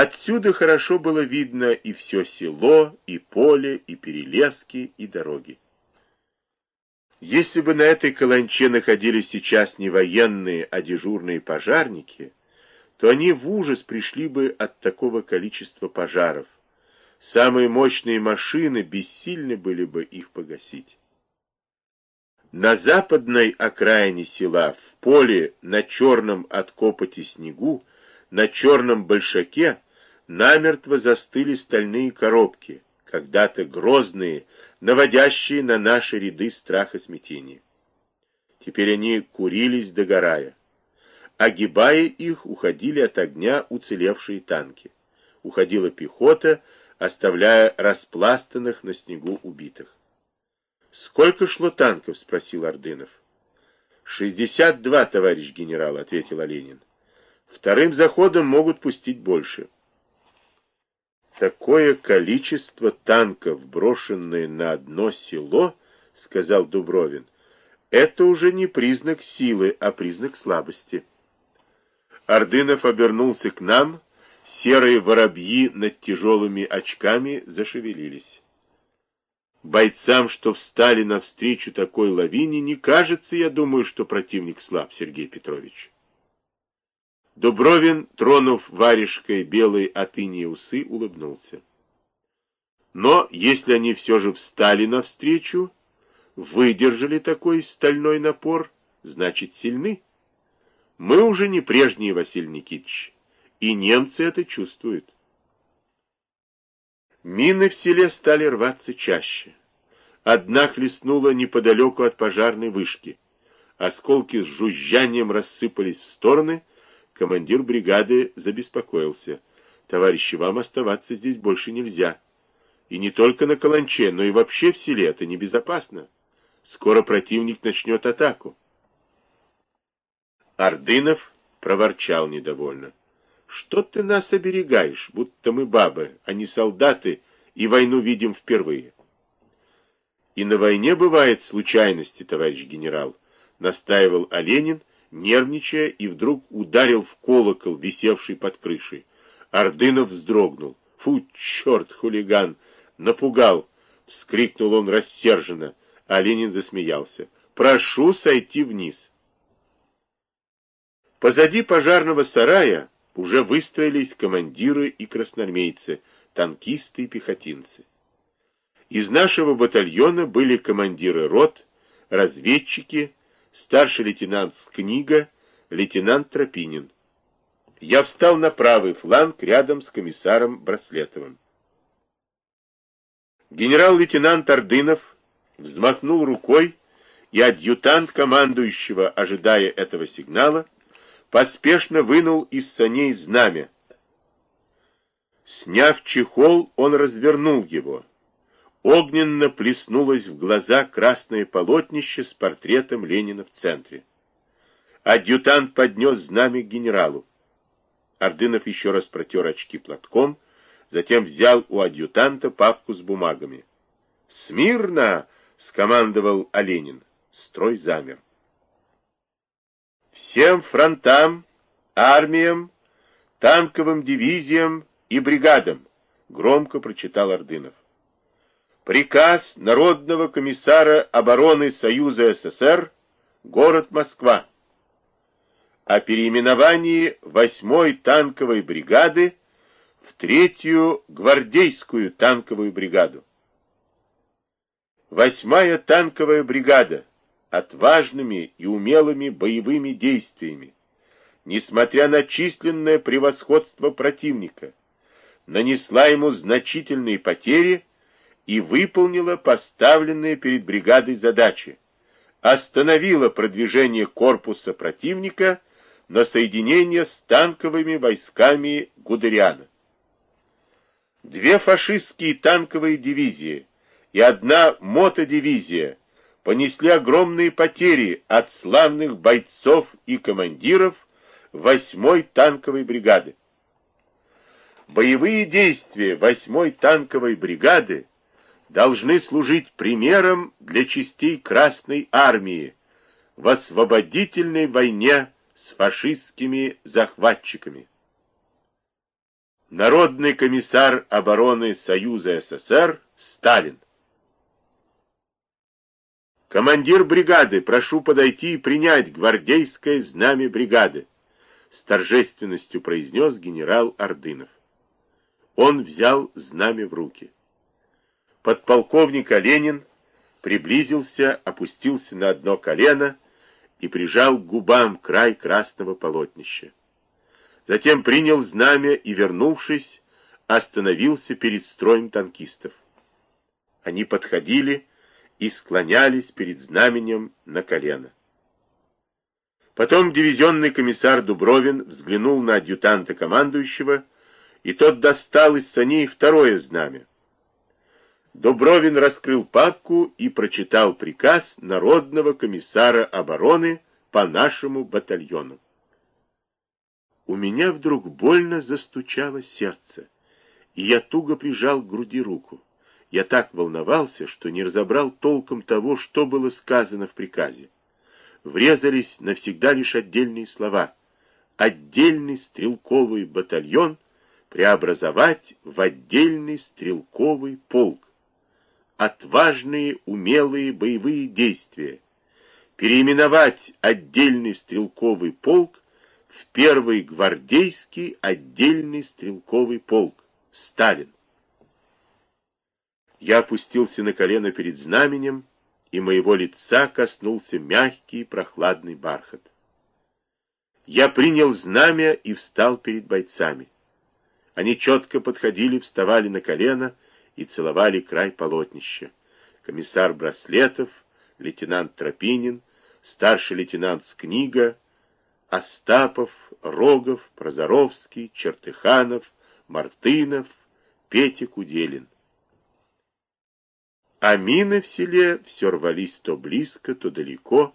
Отсюда хорошо было видно и все село, и поле, и перелески, и дороги. Если бы на этой каланче находились сейчас не военные, а дежурные пожарники, то они в ужас пришли бы от такого количества пожаров. Самые мощные машины бессильны были бы их погасить. На западной окраине села, в поле на черном от копоти снегу, на черном большаке, намертво застыли стальные коробки, когда-то грозные, наводящие на наши ряды страх и смятение. Теперь они курились догорая. Огибая их, уходили от огня уцелевшие танки. Уходила пехота, оставляя распластанных на снегу убитых. «Сколько шло танков?» — спросил Ордынов. «Шестьдесят два, товарищ генерал», — ответил Оленин. «Вторым заходом могут пустить больше». «Такое количество танков, брошенное на одно село, — сказал Дубровин, — это уже не признак силы, а признак слабости». Ордынов обернулся к нам, серые воробьи над тяжелыми очками зашевелились. Бойцам, что встали навстречу такой лавине, не кажется, я думаю, что противник слаб, Сергей Петрович. Дубровин, тронув варежкой белой от инии усы, улыбнулся. Но если они все же встали навстречу, выдержали такой стальной напор, значит сильны. Мы уже не прежние, Василий Никитич, и немцы это чувствуют. Мины в селе стали рваться чаще. Одна хлестнула неподалеку от пожарной вышки. Осколки с жужжанием рассыпались в стороны, Командир бригады забеспокоился. Товарищи, вам оставаться здесь больше нельзя. И не только на Каланче, но и вообще в селе это небезопасно. Скоро противник начнет атаку. Ордынов проворчал недовольно. Что ты нас оберегаешь, будто мы бабы, а не солдаты, и войну видим впервые? И на войне бывают случайности, товарищ генерал, настаивал Оленин, нервничая, и вдруг ударил в колокол, висевший под крышей. Ордынов вздрогнул. «Фу, черт, хулиган! Напугал!» — вскрикнул он рассерженно, а Ленин засмеялся. «Прошу сойти вниз!» Позади пожарного сарая уже выстроились командиры и красноармейцы, танкисты и пехотинцы. Из нашего батальона были командиры рот, разведчики, старший лейтенант Скнига, лейтенант Тропинин. Я встал на правый фланг рядом с комиссаром Браслетовым. Генерал-лейтенант Ордынов взмахнул рукой, и адъютант командующего, ожидая этого сигнала, поспешно вынул из саней знамя. Сняв чехол, он развернул его. Огненно плеснулось в глаза красное полотнище с портретом Ленина в центре. Адъютант поднес знамя к генералу. Ордынов еще раз протер очки платком, затем взял у адъютанта папку с бумагами. «Смирно!» — скомандовал Оленин. Строй замер. «Всем фронтам, армиям, танковым дивизиям и бригадам!» — громко прочитал Ордынов. Приказ Народного комиссара обороны Союза СССР, город Москва, о переименовании 8-й танковой бригады в третью гвардейскую танковую бригаду. Восьмая танковая бригада отважными и умелыми боевыми действиями, несмотря на численное превосходство противника, нанесла ему значительные потери и выполнила поставленные перед бригадой задачи, остановила продвижение корпуса противника на соединение с танковыми войсками Гудериана. Две фашистские танковые дивизии и одна мотодивизия понесли огромные потери от славных бойцов и командиров 8-й танковой бригады. Боевые действия 8-й танковой бригады должны служить примером для частей Красной Армии в освободительной войне с фашистскими захватчиками. Народный комиссар обороны Союза СССР Сталин. Командир бригады, прошу подойти и принять гвардейское знамя бригады, с торжественностью произнес генерал Ордынов. Он взял знамя в руки. Подполковник Оленин приблизился, опустился на одно колено и прижал к губам край красного полотнища. Затем принял знамя и, вернувшись, остановился перед строем танкистов. Они подходили и склонялись перед знаменем на колено. Потом дивизионный комиссар Дубровин взглянул на адъютанта командующего, и тот достал из саней второе знамя. Дубровин раскрыл папку и прочитал приказ Народного комиссара обороны по нашему батальону. У меня вдруг больно застучало сердце, и я туго прижал к груди руку. Я так волновался, что не разобрал толком того, что было сказано в приказе. Врезались навсегда лишь отдельные слова. Отдельный стрелковый батальон преобразовать в отдельный стрелковый полк. Отважные, умелые боевые действия. Переименовать отдельный стрелковый полк в первый гвардейский отдельный стрелковый полк. Сталин. Я опустился на колено перед знаменем, и моего лица коснулся мягкий прохладный бархат. Я принял знамя и встал перед бойцами. Они четко подходили, вставали на колено и целовали край полотнища. Комиссар Браслетов, лейтенант Тропинин, старший лейтенант Скнига, Остапов, Рогов, Прозоровский, Чертыханов, Мартынов, Петя Куделин. А мины в селе все рвались то близко, то далеко,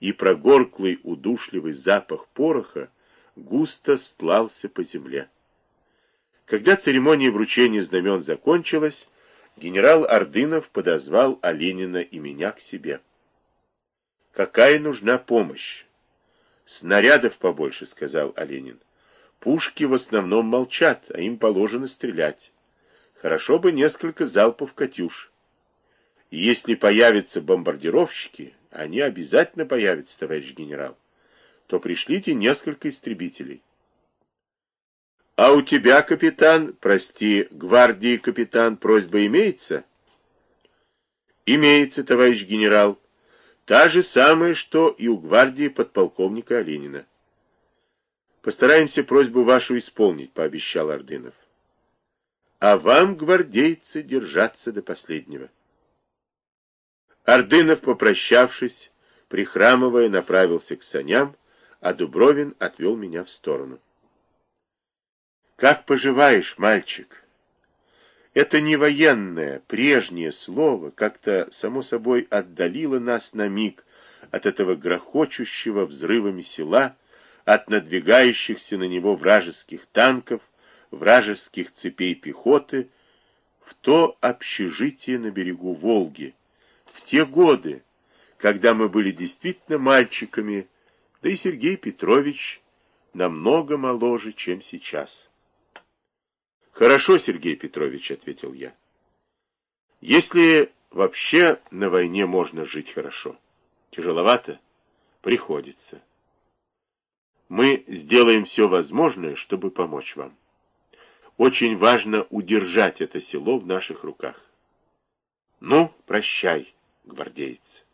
и прогорклый удушливый запах пороха густо стлался по земле. Когда церемония вручения знамен закончилась, генерал Ордынов подозвал Оленина и меня к себе. «Какая нужна помощь?» «Снарядов побольше», — сказал Оленин. «Пушки в основном молчат, а им положено стрелять. Хорошо бы несколько залпов «Катюш». Если появятся бомбардировщики, они обязательно появятся, товарищ генерал, то пришлите несколько истребителей. А у тебя, капитан, прости, гвардии капитан, просьба имеется? Имеется, товарищ генерал. Та же самая, что и у гвардии подполковника Оленина. Постараемся просьбу вашу исполнить, пообещал Ордынов. А вам, гвардейцы, держаться до последнего. Ордынов, попрощавшись, прихрамывая, направился к саням, а Дубровин отвел меня в сторону. «Как поживаешь, мальчик?» Это не военное, прежнее слово как-то само собой отдалило нас на миг от этого грохочущего взрывами села, от надвигающихся на него вражеских танков, вражеских цепей пехоты, в то общежитие на берегу Волги, в те годы, когда мы были действительно мальчиками, да и Сергей Петрович намного моложе, чем сейчас. «Хорошо, Сергей Петрович», — ответил я. «Если вообще на войне можно жить хорошо. Тяжеловато? Приходится. Мы сделаем все возможное, чтобы помочь вам. Очень важно удержать это село в наших руках. Ну, прощай, гвардеец.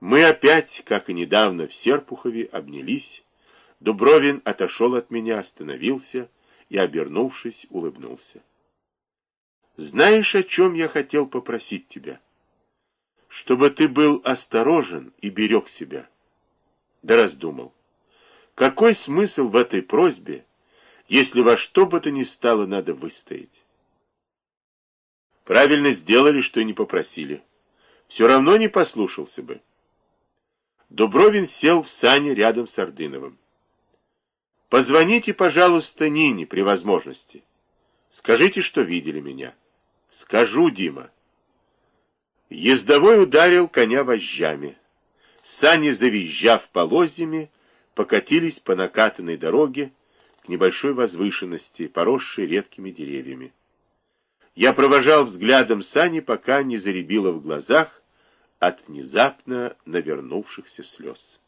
Мы опять, как и недавно в Серпухове, обнялись. Дубровин отошел от меня, остановился и, обернувшись, улыбнулся. «Знаешь, о чем я хотел попросить тебя? Чтобы ты был осторожен и берег себя». Да раздумал. Какой смысл в этой просьбе, если во что бы то ни стало надо выстоять? Правильно сделали, что не попросили. Все равно не послушался бы. Дубровин сел в сане рядом с Ордыновым. Позвоните, пожалуйста, Нине при возможности. Скажите, что видели меня. Скажу, Дима. Ездовой ударил коня вожжами. Сани, завизжав полозьями, покатились по накатанной дороге, к небольшой возвышенности, поросшей редкими деревьями. Я провожал взглядом сани, пока не заребило в глазах от внезапно навернувшихся слез.